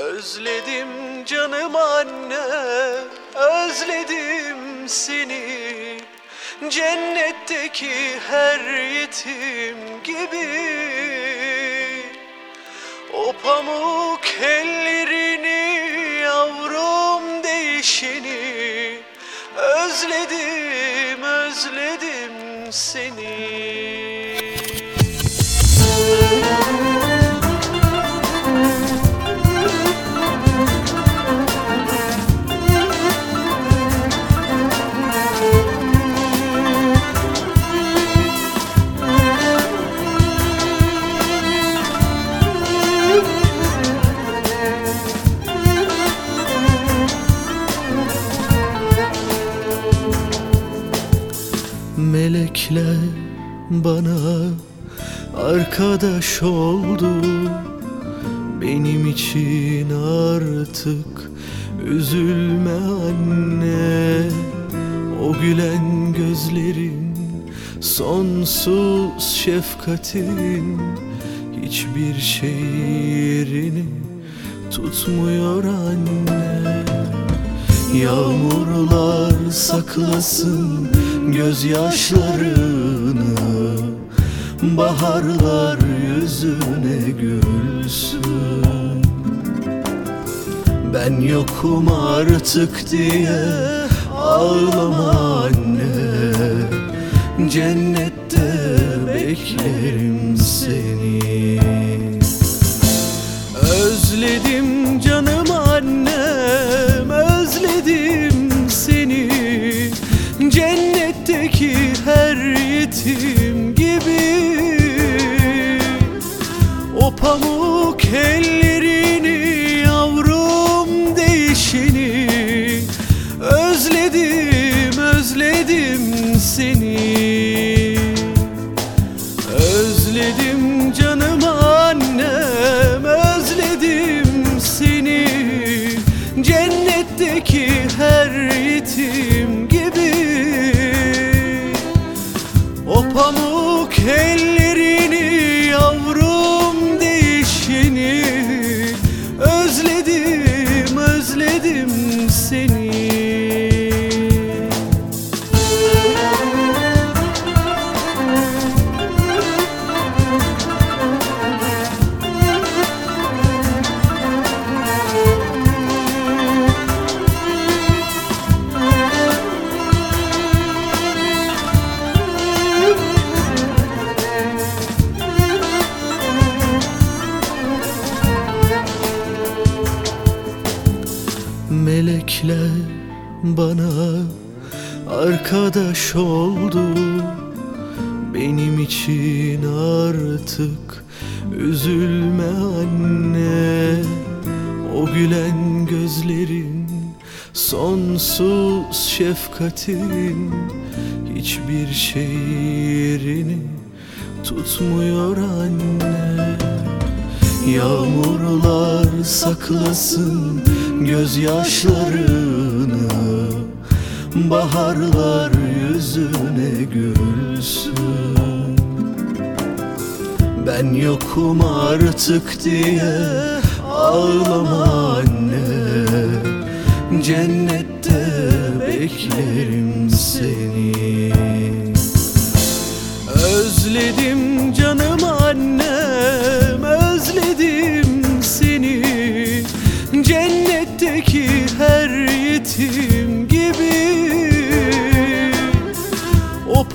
Özledim canım anne, özledim seni. Cennetteki her yetim gibi. O pamuk ellerini yavrum değişini. Özledim, özledim seni Melekler bana arkadaş oldu. Benim için artık üzülme anne. O gülen gözlerin sonsuz şefkatin Hiçbir şey yerini tutmuyor anne Yağmurlar saklasın gözyaşlarını Baharlar yüzüne gülsün. Ben yokum artık diye ağlama anne Cennette beklerim seni. Özledim canım yetim gibi. O pamuk ellerini yavrum değişini Özledim özledim seni Melekler bana arkadaş oldu. Benim için artık üzülme anne. O gülen gözlerin sonsuz şefkatin Hiçbir şey yerini tutmuyor anne. Yağmurlar saklasın gözyaşlarını Baharlar yüzüne gülsün. Ben yokum artık diye ağlama anne. Cennette beklerim seni. Özledim canım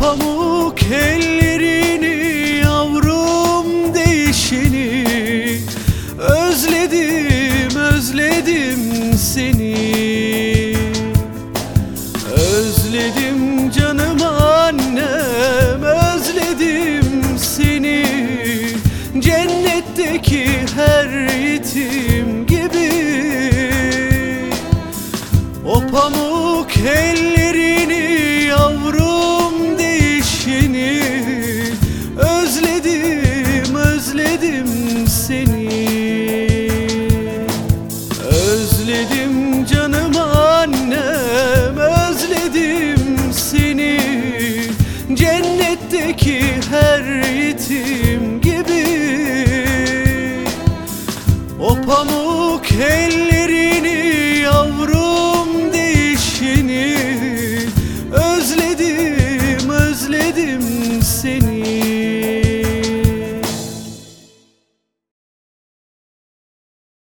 pamuk ellerini yavrum değişini. Özledim özledim seni. Özledim canım annem özledim seni. Cennetteki her yetim gibi. O pamuk ellerini Özledim canım annem özledim seni. Cennetteki her yetim gibi. O pamuk ellerini